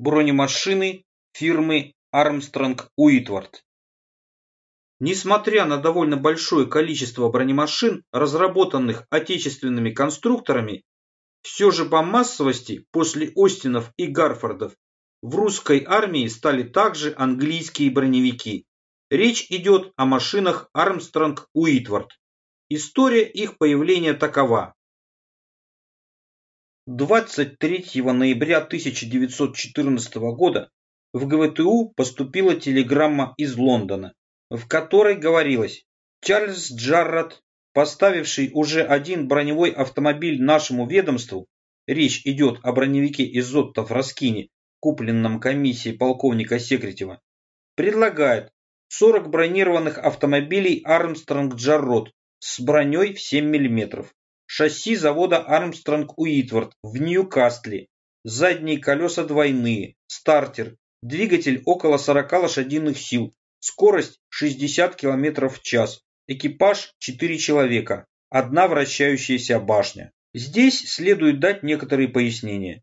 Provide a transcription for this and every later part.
бронемашины фирмы Армстронг Уитвард. Несмотря на довольно большое количество бронемашин, разработанных отечественными конструкторами, все же по массовости после Остинов и Гарфордов в русской армии стали также английские броневики. Речь идет о машинах Армстронг Уитвард. История их появления такова. 23 ноября 1914 года в ГВТУ поступила телеграмма из Лондона, в которой говорилось «Чарльз Джаррат, поставивший уже один броневой автомобиль нашему ведомству, речь идет о броневике Изотто Фраскини, купленном комиссией полковника Секретева, предлагает 40 бронированных автомобилей Армстронг Джаррот с броней в 7 мм шасси завода Армстронг Уитвард в Ньюкасле, задние колеса двойные, стартер, двигатель около 40 лошадиных сил, скорость 60 км в час, экипаж 4 человека, одна вращающаяся башня. Здесь следует дать некоторые пояснения.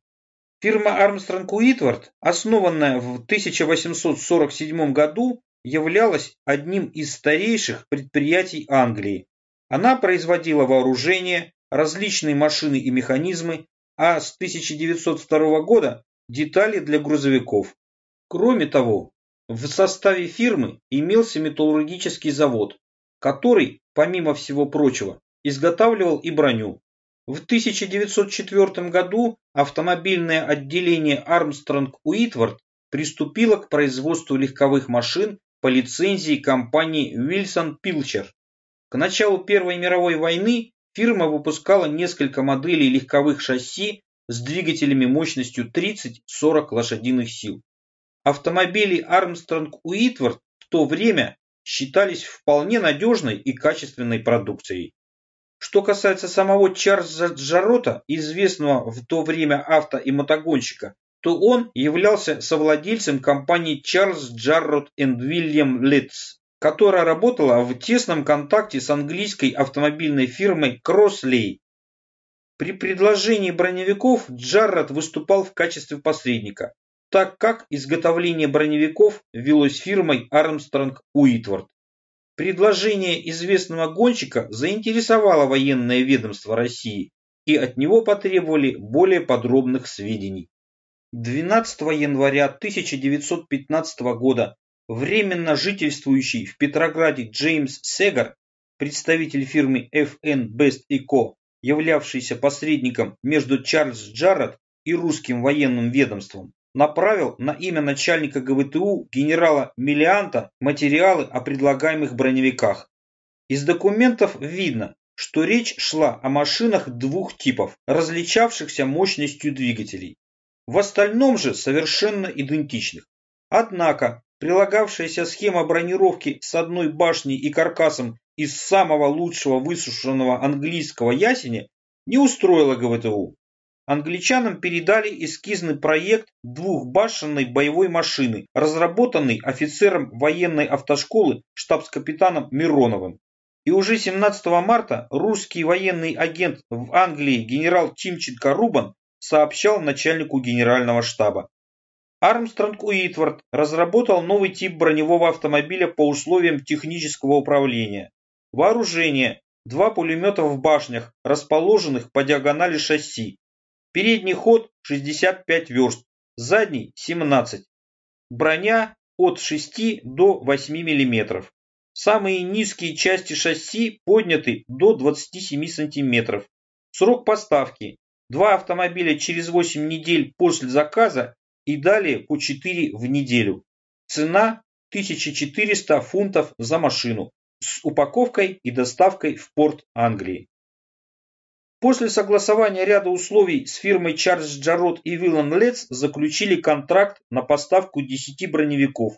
Фирма Армстронг Уитвард, основанная в 1847 году, являлась одним из старейших предприятий Англии. Она производила вооружение, различные машины и механизмы, а с 1902 года детали для грузовиков. Кроме того, в составе фирмы имелся металлургический завод, который, помимо всего прочего, изготавливал и броню. В 1904 году автомобильное отделение Армстронг Уитвард приступило к производству легковых машин по лицензии компании Wilson Pilcher. К началу Первой мировой войны Фирма выпускала несколько моделей легковых шасси с двигателями мощностью 30-40 лошадиных сил. Автомобили Armstrong Уитвард в то время считались вполне надежной и качественной продукцией. Что касается самого Чарльза Джарота, известного в то время авто- и мотогонщика, то он являлся совладельцем компании Charles Jarrott and William Litz которая работала в тесном контакте с английской автомобильной фирмой Crossley. При предложении броневиков Джаррод выступал в качестве посредника, так как изготовление броневиков велось фирмой Armstrong Уитвард. Предложение известного гонщика заинтересовало военное ведомство России, и от него потребовали более подробных сведений. 12 января 1915 года временно жительствующий в Петрограде Джеймс Сегар, представитель фирмы FN Best Co., являвшийся посредником между Чарльз Джаррет и русским военным ведомством, направил на имя начальника ГВТУ генерала Миллианта материалы о предлагаемых броневиках. Из документов видно, что речь шла о машинах двух типов, различавшихся мощностью двигателей. В остальном же совершенно идентичных. Однако Прилагавшаяся схема бронировки с одной башней и каркасом из самого лучшего высушенного английского ясеня не устроила ГВТУ. Англичанам передали эскизный проект двухбашенной боевой машины, разработанный офицером военной автошколы штабс-капитаном Мироновым. И уже 17 марта русский военный агент в Англии генерал Тимченко Рубан сообщал начальнику генерального штаба. Армстронг Уитвард разработал новый тип броневого автомобиля по условиям технического управления. Вооружение – два пулемета в башнях, расположенных по диагонали шасси. Передний ход – 65 верст, задний – 17. Броня от 6 до 8 мм. Самые низкие части шасси подняты до 27 см. Срок поставки – два автомобиля через 8 недель после заказа и далее по 4 в неделю. Цена 1400 фунтов за машину с упаковкой и доставкой в порт Англии. После согласования ряда условий с фирмой Charles Jarrott и Willan Letts заключили контракт на поставку 10 броневиков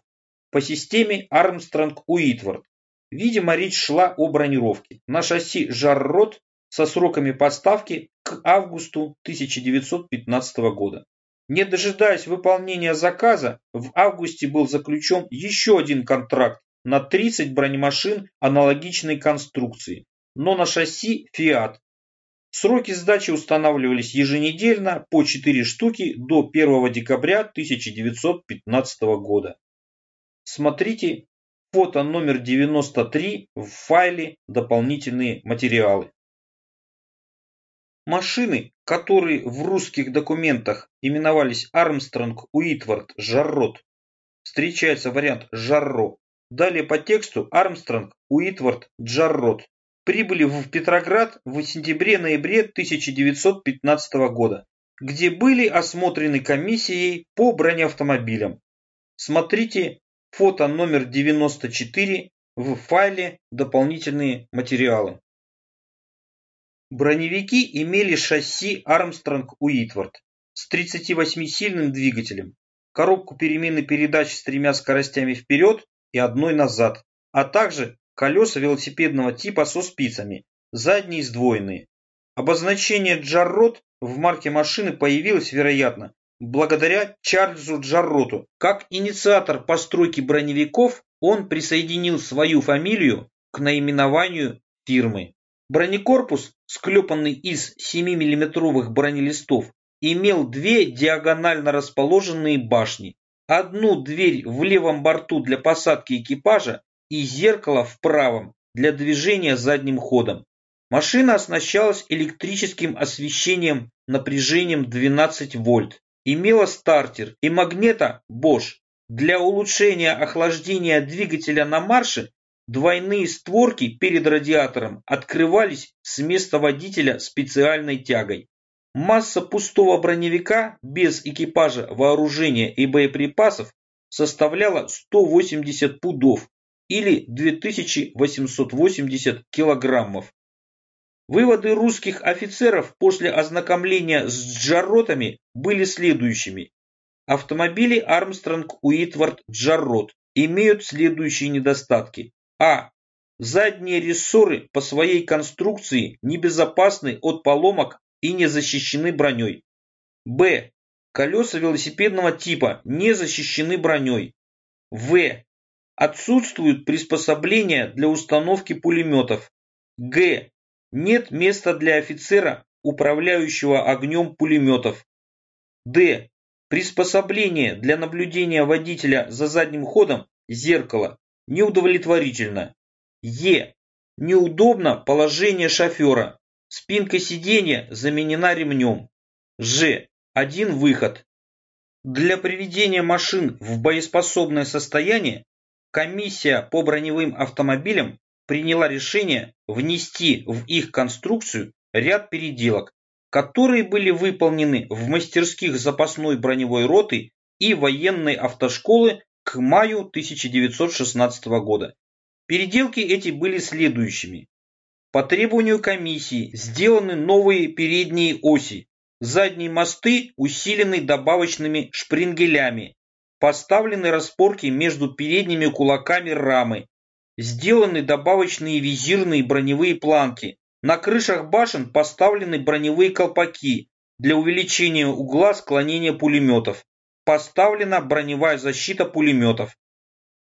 по системе Armstrong Уитвард. Видимо, речь шла о бронировке на шасси Jarrott со сроками поставки к августу 1915 года. Не дожидаясь выполнения заказа, в августе был заключен еще один контракт на 30 бронемашин аналогичной конструкции, но на шасси Fiat. Сроки сдачи устанавливались еженедельно по 4 штуки до 1 декабря 1915 года. Смотрите фото номер 93 в файле «Дополнительные материалы». Машины, которые в русских документах именовались Армстронг, Уитвард, Жаррот, встречается вариант Жарро. Далее по тексту Армстронг, Уитвард, Джаррот прибыли в Петроград в сентябре-ноябре 1915 года, где были осмотрены комиссией по бронеавтомобилям. Смотрите фото номер 94 в файле «Дополнительные материалы». Броневики имели шасси Армстронг Уитвард с 38-сильным двигателем, коробку перемены передач с тремя скоростями вперед и одной назад, а также колеса велосипедного типа со спицами, задние сдвоенные. Обозначение Джаррот в марке машины появилось, вероятно, благодаря Чарльзу Джарроту. Как инициатор постройки броневиков он присоединил свою фамилию к наименованию фирмы. Бронекорпус, склепанный из 7-мм бронелистов, имел две диагонально расположенные башни, одну дверь в левом борту для посадки экипажа и зеркало в правом для движения задним ходом. Машина оснащалась электрическим освещением напряжением 12 вольт, имела стартер и магнета Bosch. Для улучшения охлаждения двигателя на марше двойные створки перед радиатором открывались с места водителя специальной тягой. Масса пустого броневика без экипажа, вооружения и боеприпасов составляла 180 пудов или 2880 килограммов. Выводы русских офицеров после ознакомления с джарротами были следующими. Автомобили Армстронг Уитвард Джаррот имеют следующие недостатки. А. Задние рессоры по своей конструкции небезопасны от поломок и не защищены броней. Б. Колеса велосипедного типа не защищены броней. В. Отсутствуют приспособления для установки пулеметов. Г. Нет места для офицера, управляющего огнем пулеметов. Д. Приспособление для наблюдения водителя за задним ходом зеркало неудовлетворительно. Е. Неудобно положение шофера. Спинка сиденья заменена ремнем. Ж. Один выход. Для приведения машин в боеспособное состояние комиссия по броневым автомобилям приняла решение внести в их конструкцию ряд переделок, которые были выполнены в мастерских запасной броневой роты и военной автошколы к маю 1916 года. Переделки эти были следующими. По требованию комиссии сделаны новые передние оси, задние мосты усилены добавочными шпрингелями, Поставлены распорки между передними кулаками рамы. Сделаны добавочные визирные броневые планки. На крышах башен поставлены броневые колпаки для увеличения угла склонения пулеметов. Поставлена броневая защита пулеметов.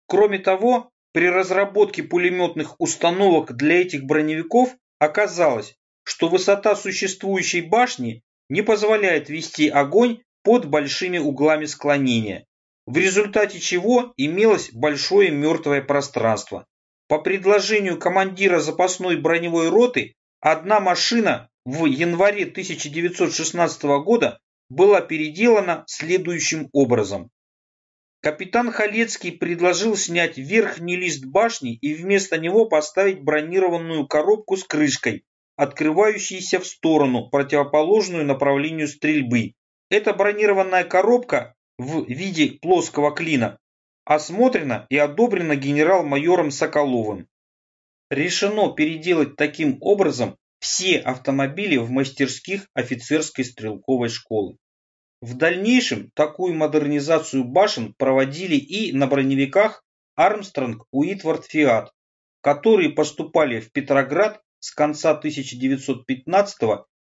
Кроме того, при разработке пулеметных установок для этих броневиков оказалось, что высота существующей башни не позволяет вести огонь под большими углами склонения в результате чего имелось большое мертвое пространство. По предложению командира запасной броневой роты, одна машина в январе 1916 года была переделана следующим образом. Капитан Халецкий предложил снять верхний лист башни и вместо него поставить бронированную коробку с крышкой, открывающейся в сторону, противоположную направлению стрельбы. Эта бронированная коробка в виде плоского клина осмотрено и одобрено генерал-майором Соколовым. Решено переделать таким образом все автомобили в мастерских офицерской стрелковой школы. В дальнейшем такую модернизацию башен проводили и на броневиках Армстронг Уитвард Фиат, которые поступали в Петроград с конца 1915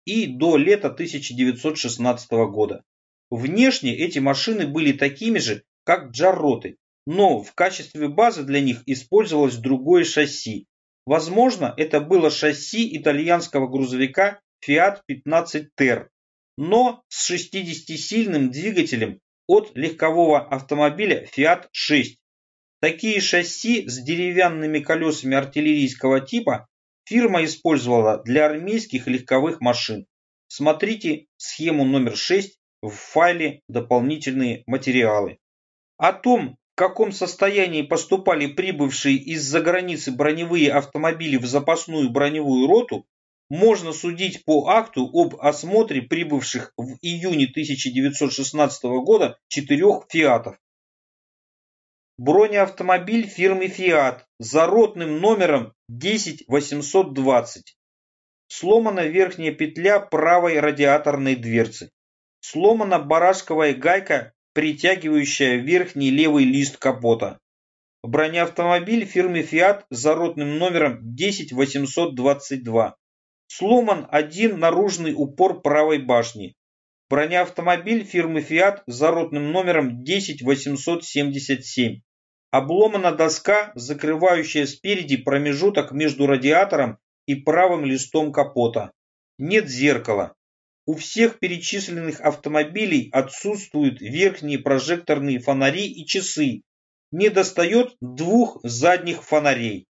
и до лета 1916 года. Внешне эти машины были такими же, как джарроты, но в качестве базы для них использовалось другое шасси. Возможно, это было шасси итальянского грузовика Fiat 15 Ter, но с 60-сильным двигателем от легкового автомобиля Fiat 6. Такие шасси с деревянными колесами артиллерийского типа фирма использовала для армейских легковых машин. Смотрите схему номер 6 в файле «Дополнительные материалы». О том, в каком состоянии поступали прибывшие из-за границы броневые автомобили в запасную броневую роту, можно судить по акту об осмотре прибывших в июне 1916 года четырех «Фиатов». Бронеавтомобиль фирмы «Фиат» за ротным номером 10820. Сломана верхняя петля правой радиаторной дверцы. Сломана барашковая гайка, притягивающая верхний левый лист капота. Бронеавтомобиль фирмы «Фиат» за ротным номером 10822. Сломан один наружный упор правой башни. Бронеавтомобиль фирмы «Фиат» за ротным номером 10877. Обломана доска, закрывающая спереди промежуток между радиатором и правым листом капота. Нет зеркала. У всех перечисленных автомобилей отсутствуют верхние прожекторные фонари и часы. Не достает двух задних фонарей.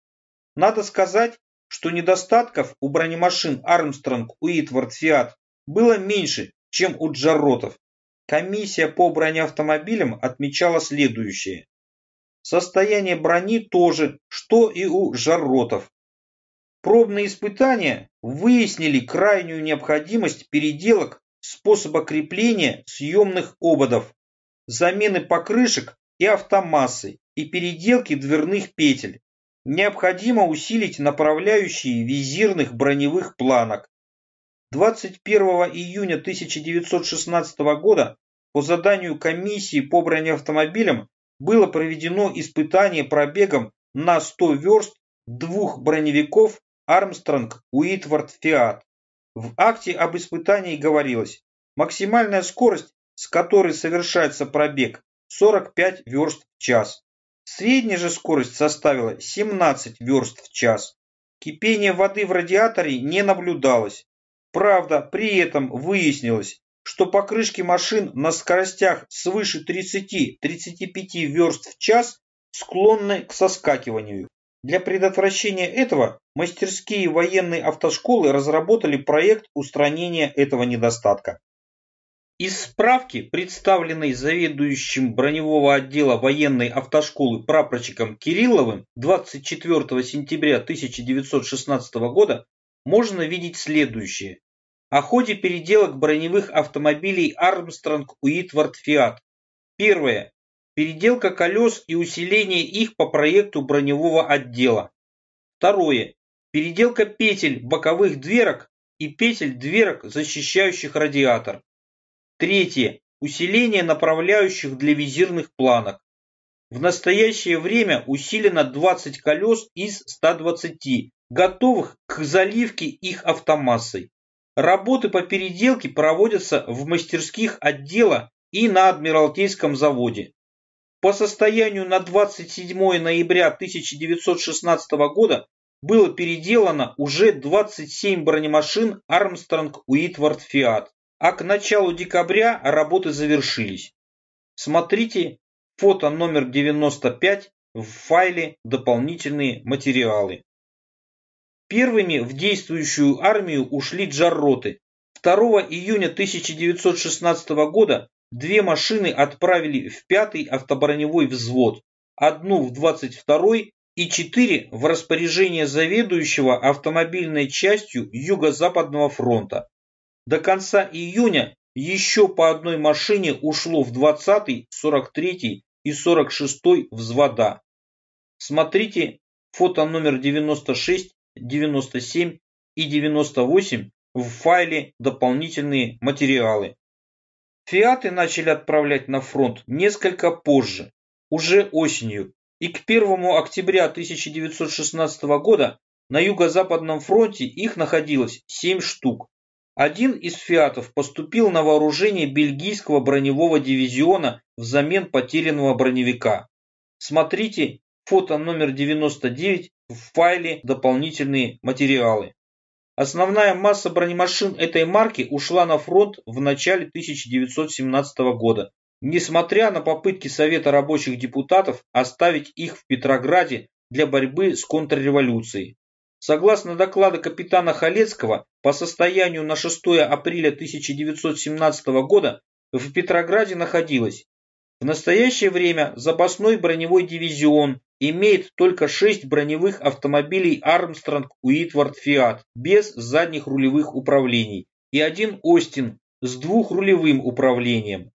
Надо сказать, что недостатков у бронемашин Армстронг, Уитвард, Фиат было меньше, чем у Джарротов. Комиссия по бронеавтомобилям отмечала следующее. Состояние брони тоже, что и у Жарротов. Пробные испытания выяснили крайнюю необходимость переделок способа крепления съемных ободов, замены покрышек и автомассы и переделки дверных петель необходимо усилить направляющие визирных броневых планок. 21 июня 1916 года по заданию комиссии по бронеавтомобилям было проведено испытание пробегом на 100 верст двух броневиков Армстронг Уитвард Фиат. В акте об испытании говорилось, максимальная скорость, с которой совершается пробег, 45 верст в час. Средняя же скорость составила 17 верст в час. Кипение воды в радиаторе не наблюдалось. Правда, при этом выяснилось, что покрышки машин на скоростях свыше 30-35 верст в час склонны к соскакиванию. Для предотвращения этого мастерские военной автошколы разработали проект устранения этого недостатка. Из справки, представленной заведующим броневого отдела военной автошколы прапорщиком Кирилловым 24 сентября 1916 года, можно видеть следующее. О ходе переделок броневых автомобилей Армстронг Уитвард Фиат. Первое. Переделка колес и усиление их по проекту броневого отдела. Второе. Переделка петель боковых дверок и петель дверок, защищающих радиатор. Третье. Усиление направляющих для визирных планок. В настоящее время усилено 20 колес из 120, готовых к заливке их автомассой. Работы по переделке проводятся в мастерских отдела и на Адмиралтейском заводе. По состоянию на 27 ноября 1916 года было переделано уже 27 бронемашин Армстронг Уитвард Фиат а к началу декабря работы завершились. Смотрите фото номер 95 в файле «Дополнительные материалы». Первыми в действующую армию ушли джарроты. 2 июня 1916 года две машины отправили в 5-й автоброневой взвод, одну в 22-й и четыре в распоряжение заведующего автомобильной частью Юго-Западного фронта. До конца июня еще по одной машине ушло в 20-й, 43-й и 46-й взвода. Смотрите фото номер 96, 97 и 98 в файле «Дополнительные материалы». Фиаты начали отправлять на фронт несколько позже, уже осенью, и к 1 октября 1916 года на Юго-Западном фронте их находилось 7 штук. Один из «Фиатов» поступил на вооружение бельгийского броневого дивизиона взамен потерянного броневика. Смотрите фото номер 99 в файле «Дополнительные материалы». Основная масса бронемашин этой марки ушла на фронт в начале 1917 года, несмотря на попытки Совета рабочих депутатов оставить их в Петрограде для борьбы с контрреволюцией. Согласно докладу капитана Халецкого, по состоянию на 6 апреля 1917 года в Петрограде находилось в настоящее время запасной броневой дивизион имеет только 6 броневых автомобилей Армстронг Уитвард Фиат без задних рулевых управлений и один Остин с двухрулевым управлением.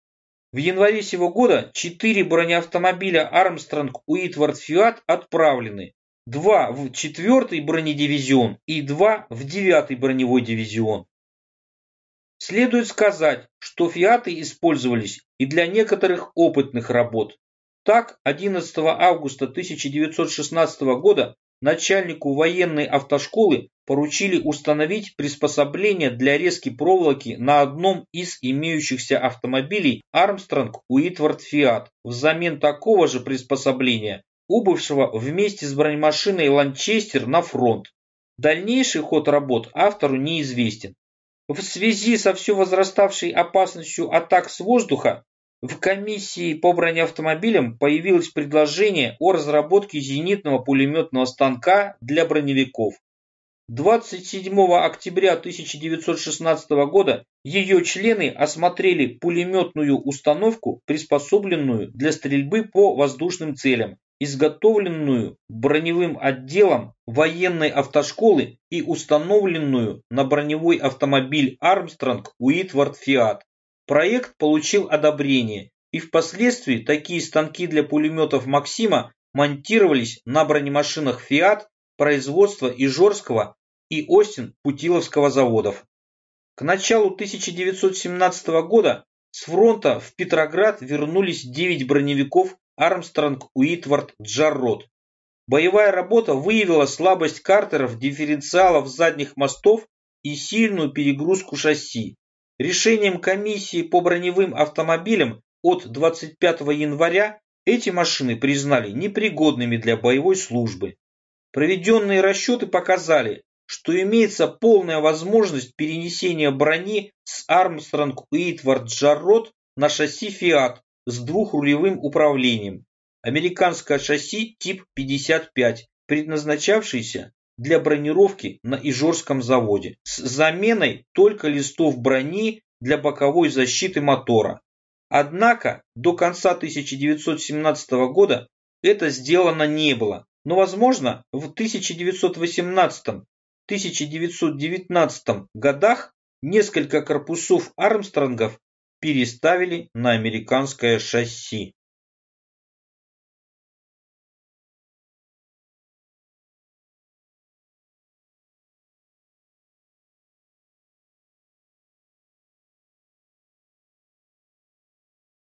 В январе сего года 4 бронеавтомобиля Армстронг Уитвард Фиат отправлены, 2 в 4 бронедивизион и 2 в 9 броневой дивизион. Следует сказать, что фиаты использовались и для некоторых опытных работ. Так, 11 августа 1916 года начальнику военной автошколы поручили установить приспособление для резки проволоки на одном из имеющихся автомобилей Армстронг Уитвард Фиат взамен такого же приспособления, убывшего вместе с бронемашиной Ланчестер на фронт. Дальнейший ход работ автору неизвестен. В связи со все возраставшей опасностью атак с воздуха в комиссии по бронеавтомобилям появилось предложение о разработке зенитного пулеметного станка для броневиков. 27 октября 1916 года ее члены осмотрели пулеметную установку, приспособленную для стрельбы по воздушным целям, изготовленную броневым отделом военной автошколы и установленную на броневой автомобиль Армстронг Уитвард Фиат. Проект получил одобрение, и впоследствии такие станки для пулеметов Максима монтировались на бронемашинах Фиат производства Ижорского и Остин Путиловского заводов. К началу 1917 года с фронта в Петроград вернулись 9 броневиков Армстронг Уитвард Джаррот. Боевая работа выявила слабость картеров, дифференциалов задних мостов и сильную перегрузку шасси. Решением комиссии по броневым автомобилям от 25 января эти машины признали непригодными для боевой службы. Проведенные расчеты показали, что имеется полная возможность перенесения брони с Армстронг Уитвард Джаррот на шасси Фиат с двухрулевым управлением. Американское шасси тип 55, предназначавшееся для бронировки на Ижорском заводе, с заменой только листов брони для боковой защиты мотора. Однако до конца 1917 года это сделано не было, но возможно в 1918-1919 годах несколько корпусов Армстронгов переставили на американское шасси.